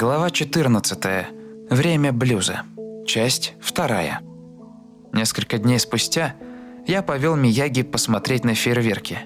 Глава 14. Время блюза. Часть 2. Несколько дней спустя я повел Мияги посмотреть на фейерверки.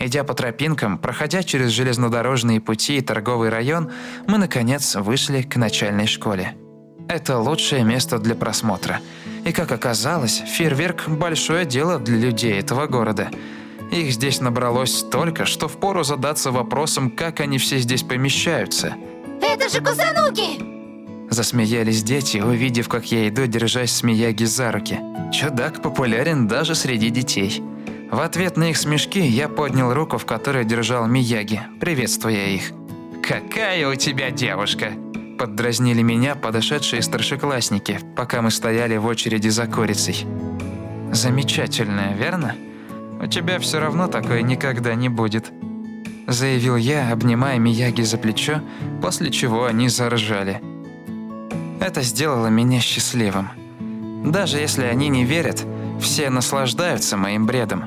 Идя по тропинкам, проходя через железнодорожные пути и торговый район, мы, наконец, вышли к начальной школе. Это лучшее место для просмотра. И, как оказалось, фейерверк – большое дело для людей этого города. Их здесь набралось столько, что впору задаться вопросом, как они все здесь помещаются – это же Кусануки! Засмеялись дети, увидев, как я иду, держась с Мияги за руки. Чудак популярен даже среди детей. В ответ на их смешки я поднял руку, в которой держал Мияги, приветствуя их. «Какая у тебя девушка!» Поддразнили меня подошедшие старшеклассники, пока мы стояли в очереди за курицей. «Замечательная, верно? У тебя все равно такое никогда не будет», заявил я, обнимая Мияги за плечо, после чего они заржали. Это сделало меня счастливым. Даже если они не верят, все наслаждаются моим бредом.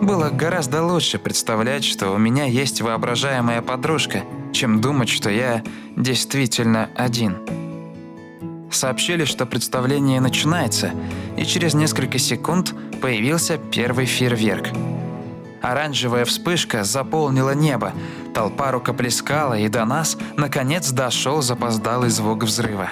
Было гораздо лучше представлять, что у меня есть воображаемая подружка, чем думать, что я действительно один. Сообщили, что представление начинается, и через несколько секунд появился первый фейерверк – Оранжевая вспышка заполнила небо. Толпа рукоплескала, и до нас, наконец, дошел запоздалый звук взрыва.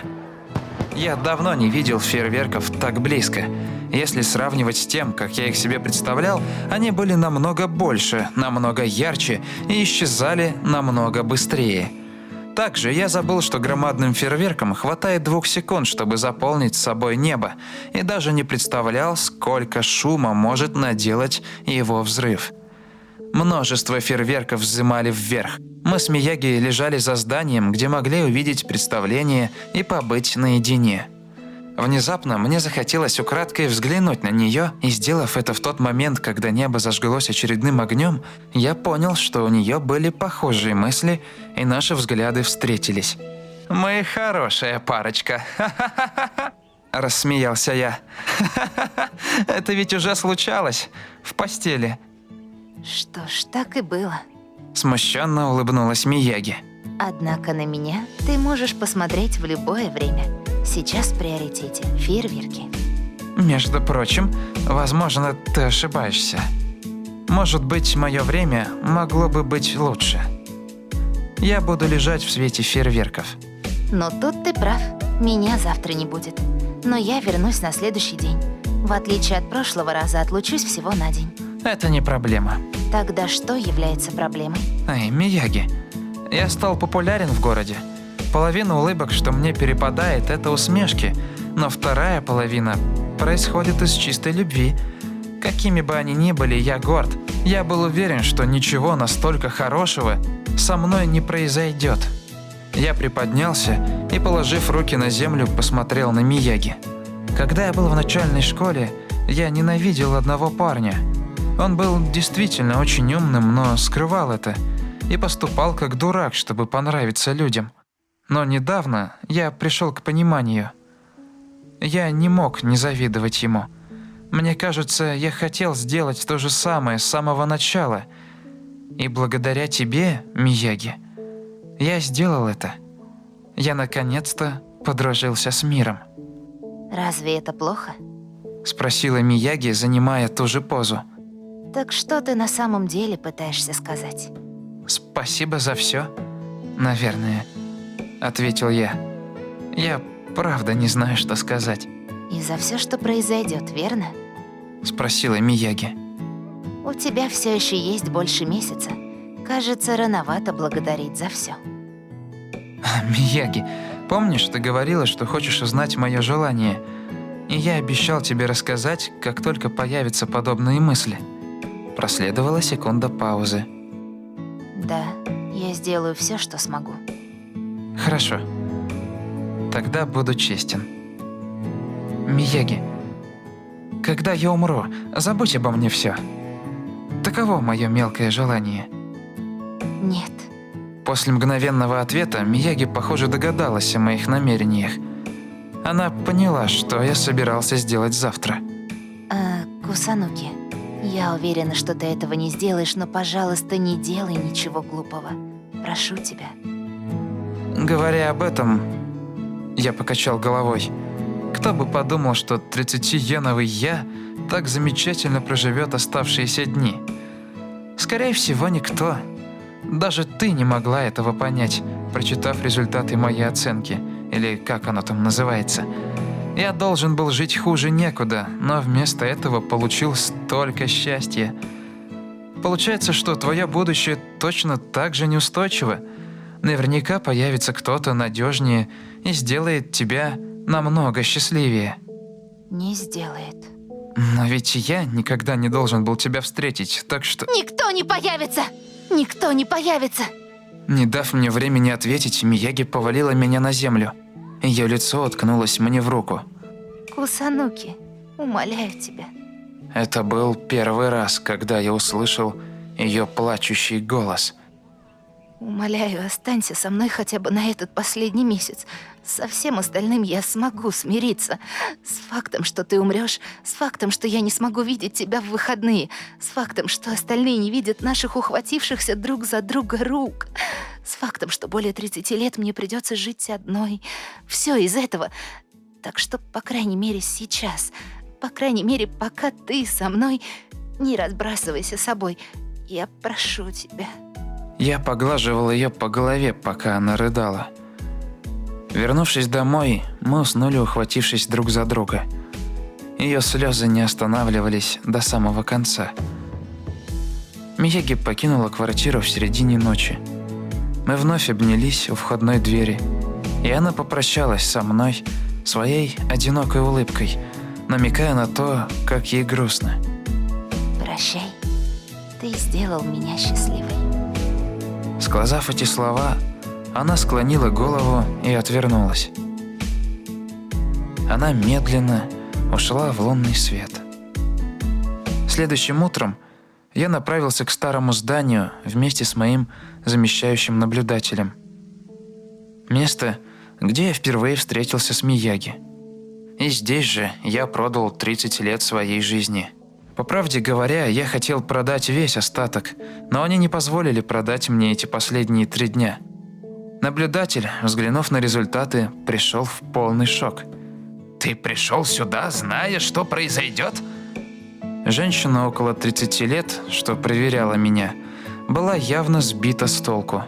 Я давно не видел фейерверков так близко. Если сравнивать с тем, как я их себе представлял, они были намного больше, намного ярче и исчезали намного быстрее. Также я забыл, что громадным фейерверкам хватает двух секунд, чтобы заполнить собой небо, и даже не представлял, сколько шума может наделать его взрыв. Множество фейерверков взымали вверх. Мы с Мияги лежали за зданием, где могли увидеть представление и побыть наедине. Внезапно мне захотелось украдкой взглянуть на нее, и сделав это в тот момент, когда небо зажглось очередным огнем, я понял, что у нее были похожие мысли, и наши взгляды встретились. «Мы хорошая парочка, Рассмеялся я. Это ведь уже случалось. В постели. Что ж, так и было. Смущенно улыбнулась Мияги. Однако на меня ты можешь посмотреть в любое время. Сейчас в приоритете фейерверки. Между прочим, возможно, ты ошибаешься. Может быть, мое время могло бы быть лучше. Я буду лежать в свете фейерверков. Но тут ты прав. Меня завтра не будет. Но я вернусь на следующий день. В отличие от прошлого раза, отлучусь всего на день. Это не проблема. Тогда что является проблемой? Эй, Мияги, я стал популярен в городе. Половина улыбок, что мне перепадает, это усмешки, но вторая половина происходит из чистой любви. Какими бы они ни были, я горд. Я был уверен, что ничего настолько хорошего со мной не произойдет. Я приподнялся и, положив руки на землю, посмотрел на Мияги. Когда я был в начальной школе, я ненавидел одного парня – он был действительно очень умным, но скрывал это и поступал как дурак, чтобы понравиться людям. Но недавно я пришел к пониманию. Я не мог не завидовать ему. Мне кажется, я хотел сделать то же самое с самого начала. И благодаря тебе, Мияги, я сделал это. Я наконец-то подружился с миром. «Разве это плохо?» Спросила Мияги, занимая ту же позу. Так что ты на самом деле пытаешься сказать? Спасибо за все, наверное, ответил я. Я правда не знаю, что сказать. И за все, что произойдет, верно? Спросила Мияги. У тебя все еще есть больше месяца. Кажется, рановато благодарить за все. Мияги, помнишь, ты говорила, что хочешь узнать мое желание? И я обещал тебе рассказать, как только появятся подобные мысли. Проследовала секунда паузы. Да, я сделаю все, что смогу. Хорошо. Тогда буду честен. Мияги, когда я умру, забудь обо мне все. Таково мое мелкое желание. Нет. После мгновенного ответа Мияги, похоже, догадалась о моих намерениях. Она поняла, что я собирался сделать завтра. А, Кусануки, я уверена, что ты этого не сделаешь, но, пожалуйста, не делай ничего глупого. Прошу тебя. Говоря об этом, я покачал головой. Кто бы подумал, что 30-йеновый я так замечательно проживет оставшиеся дни. Скорее всего, никто. Даже ты не могла этого понять, прочитав результаты моей оценки, или как оно там называется. Я должен был жить хуже некуда, но вместо этого получил столько счастья. Получается, что твое будущее точно так же неустойчиво. Наверняка появится кто-то надежнее и сделает тебя намного счастливее. Не сделает. Но ведь я никогда не должен был тебя встретить, так что... Никто не появится! Никто не появится! Не дав мне времени ответить, Мияги повалила меня на землю. Ее лицо уткнулось мне в руку. Кусануки, умоляю тебя. Это был первый раз, когда я услышал ее плачущий голос. Умоляю, останься со мной хотя бы на этот последний месяц. Со всем остальным я смогу смириться. С фактом, что ты умрешь, с фактом, что я не смогу видеть тебя в выходные, с фактом, что остальные не видят наших ухватившихся друг за друга рук, с фактом, что более 30 лет мне придется жить одной. Все из этого. Так что, по крайней мере, сейчас, по крайней мере, пока ты со мной, не разбрасывайся собой. Я прошу тебя. Я поглаживал ее по голове, пока она рыдала. Вернувшись домой, мы уснули, ухватившись друг за друга. Ее слезы не останавливались до самого конца. Мияги покинула квартиру в середине ночи. Мы вновь обнялись у входной двери, и она попрощалась со мной своей одинокой улыбкой, намекая на то, как ей грустно. Прощай, ты сделал меня счастливой. Сказав эти слова, она склонила голову и отвернулась. Она медленно ушла в лунный свет. Следующим утром я направился к старому зданию вместе с моим замещающим наблюдателем. Место, где я впервые встретился с Мияги. И здесь же я продал 30 лет своей жизни – по правде говоря, я хотел продать весь остаток, но они не позволили продать мне эти последние три дня. Наблюдатель, взглянув на результаты, пришел в полный шок. «Ты пришел сюда, зная, что произойдет?» Женщина около 30 лет, что проверяла меня, была явно сбита с толку.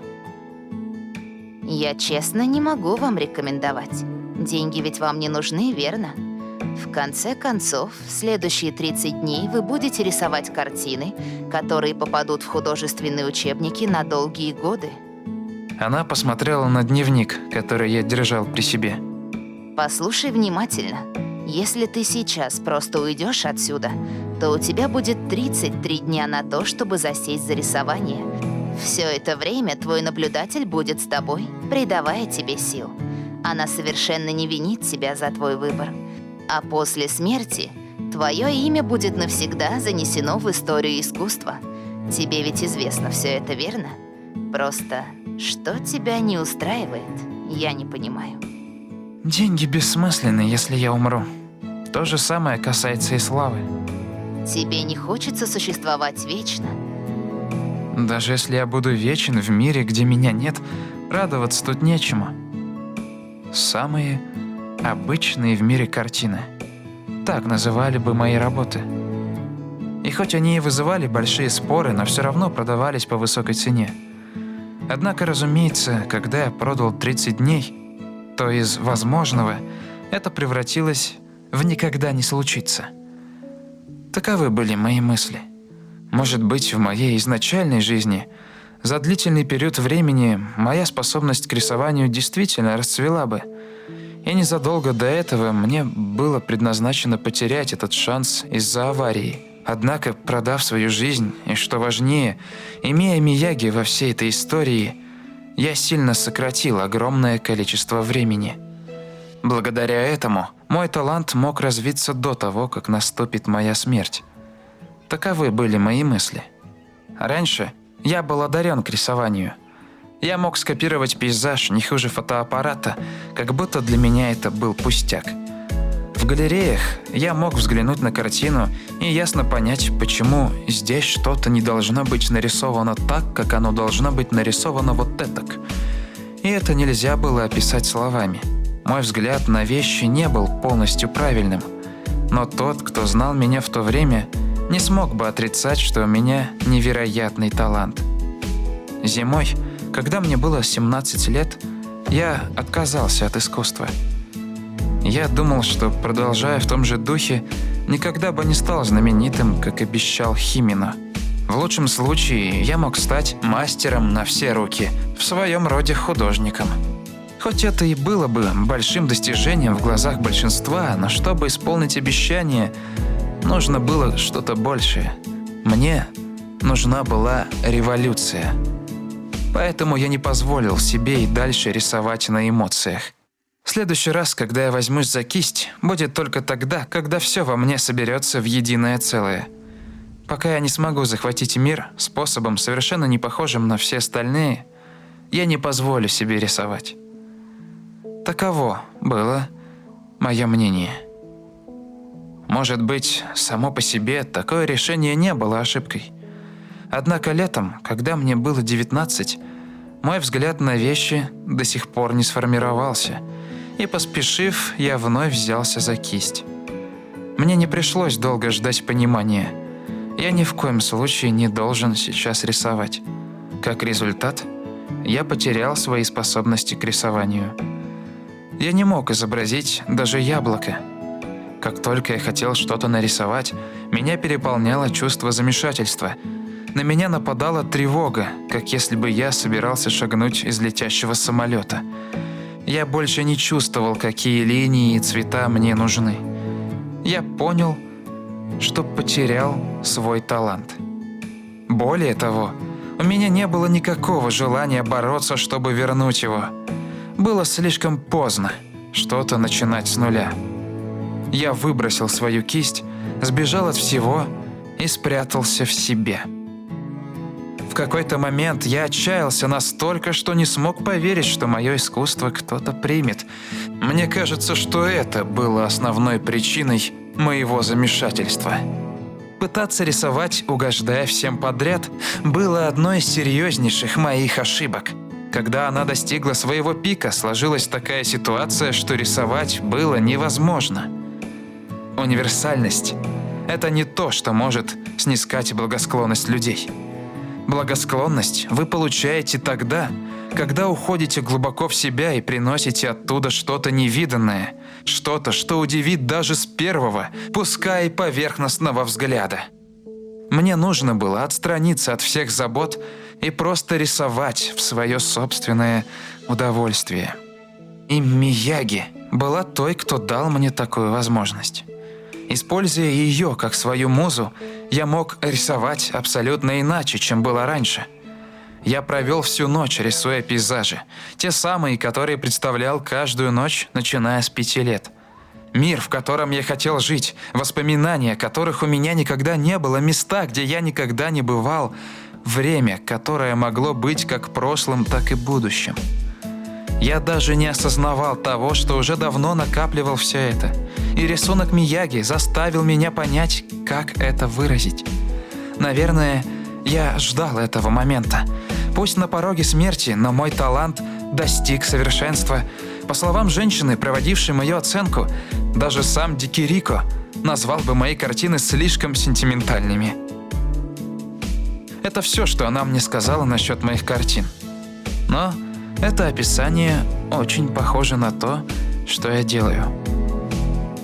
«Я честно не могу вам рекомендовать. Деньги ведь вам не нужны, верно?» В конце концов, в следующие 30 дней вы будете рисовать картины, которые попадут в художественные учебники на долгие годы. Она посмотрела на дневник, который я держал при себе. Послушай внимательно. Если ты сейчас просто уйдешь отсюда, то у тебя будет 33 дня на то, чтобы засесть за рисование. Все это время твой наблюдатель будет с тобой, придавая тебе сил. Она совершенно не винит тебя за твой выбор. А после смерти твое имя будет навсегда занесено в историю искусства. Тебе ведь известно все это, верно? Просто что тебя не устраивает, я не понимаю. Деньги бессмысленны, если я умру. То же самое касается и славы. Тебе не хочется существовать вечно? Даже если я буду вечен в мире, где меня нет, радоваться тут нечему. Самые обычные в мире картины. Так называли бы мои работы. И хоть они и вызывали большие споры, но все равно продавались по высокой цене. Однако, разумеется, когда я продал 30 дней, то из возможного это превратилось в никогда не случится. Таковы были мои мысли. Может быть, в моей изначальной жизни за длительный период времени моя способность к рисованию действительно расцвела бы – и незадолго до этого мне было предназначено потерять этот шанс из-за аварии. Однако, продав свою жизнь, и что важнее, имея Мияги во всей этой истории, я сильно сократил огромное количество времени. Благодаря этому мой талант мог развиться до того, как наступит моя смерть. Таковы были мои мысли. Раньше я был одарен к рисованию – я мог скопировать пейзаж не хуже фотоаппарата, как будто для меня это был пустяк. В галереях я мог взглянуть на картину и ясно понять, почему здесь что-то не должно быть нарисовано так, как оно должно быть нарисовано вот так. И это нельзя было описать словами. Мой взгляд на вещи не был полностью правильным. Но тот, кто знал меня в то время, не смог бы отрицать, что у меня невероятный талант. Зимой, когда мне было 17 лет, я отказался от искусства. Я думал, что, продолжая в том же духе, никогда бы не стал знаменитым, как обещал Химино. В лучшем случае я мог стать мастером на все руки, в своем роде художником. Хоть это и было бы большим достижением в глазах большинства, но чтобы исполнить обещание, нужно было что-то большее. Мне нужна была революция. Поэтому я не позволил себе и дальше рисовать на эмоциях. В следующий раз, когда я возьмусь за кисть, будет только тогда, когда все во мне соберется в единое целое. Пока я не смогу захватить мир способом, совершенно не похожим на все остальные, я не позволю себе рисовать. Таково было мое мнение. Может быть, само по себе такое решение не было ошибкой. Однако летом, когда мне было 19, мой взгляд на вещи до сих пор не сформировался – и, поспешив, я вновь взялся за кисть. Мне не пришлось долго ждать понимания. Я ни в коем случае не должен сейчас рисовать. Как результат, я потерял свои способности к рисованию. Я не мог изобразить даже яблоко. Как только я хотел что-то нарисовать, меня переполняло чувство замешательства. На меня нападала тревога, как если бы я собирался шагнуть из летящего самолета – я больше не чувствовал, какие линии и цвета мне нужны. Я понял, что потерял свой талант. Более того, у меня не было никакого желания бороться, чтобы вернуть его. Было слишком поздно что-то начинать с нуля. Я выбросил свою кисть, сбежал от всего и спрятался в себе. В какой-то момент я отчаялся настолько, что не смог поверить, что мое искусство кто-то примет. Мне кажется, что это было основной причиной моего замешательства. Пытаться рисовать, угождая всем подряд, было одной из серьезнейших моих ошибок. Когда она достигла своего пика, сложилась такая ситуация, что рисовать было невозможно. Универсальность – это не то, что может снискать благосклонность людей. Благосклонность вы получаете тогда, когда уходите глубоко в себя и приносите оттуда что-то невиданное, что-то, что удивит даже с первого, пускай поверхностного взгляда. Мне нужно было отстраниться от всех забот и просто рисовать в свое собственное удовольствие. И Мияги была той, кто дал мне такую возможность. Используя ее как свою музу, я мог рисовать абсолютно иначе, чем было раньше. Я провел всю ночь, рисуя пейзажи. Те самые, которые представлял каждую ночь, начиная с пяти лет. Мир, в котором я хотел жить, воспоминания, которых у меня никогда не было, места, где я никогда не бывал, время, которое могло быть как прошлым, так и будущим. Я даже не осознавал того, что уже давно накапливал все это. И рисунок Мияги заставил меня понять, как это выразить. Наверное, я ждал этого момента. Пусть на пороге смерти, но мой талант достиг совершенства. По словам женщины, проводившей мою оценку, даже сам Дикирико назвал бы мои картины слишком сентиментальными. Это все, что она мне сказала насчет моих картин. Но это описание очень похоже на то, что я делаю.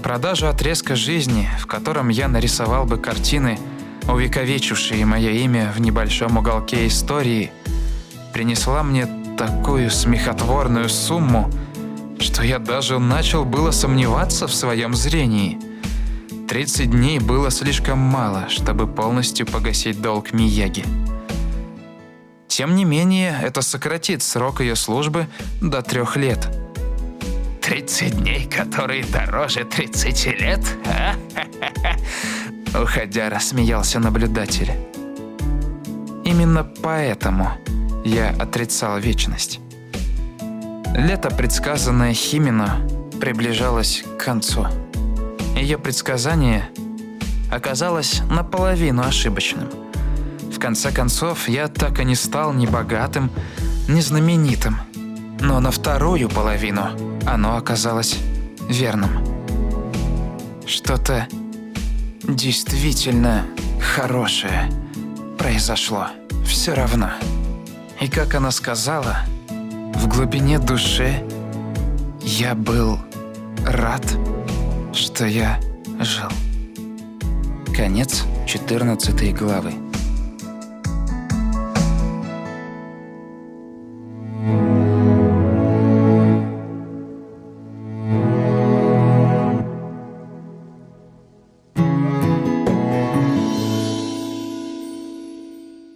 Продажа отрезка жизни, в котором я нарисовал бы картины, увековечившие мое имя в небольшом уголке истории, принесла мне такую смехотворную сумму, что я даже начал было сомневаться в своем зрении. 30 дней было слишком мало, чтобы полностью погасить долг Мияги. Тем не менее, это сократит срок ее службы до трех лет. 30 дней, которые дороже 30 лет? А? Уходя, рассмеялся наблюдатель. Именно поэтому я отрицал вечность. Лето, предсказанное Химино, приближалось к концу. Ее предсказание оказалось наполовину ошибочным – в конце концов, я так и не стал ни богатым, ни знаменитым. Но на вторую половину оно оказалось верным. Что-то действительно хорошее произошло. Все равно. И как она сказала, в глубине души я был рад, что я жил. Конец 14 главы.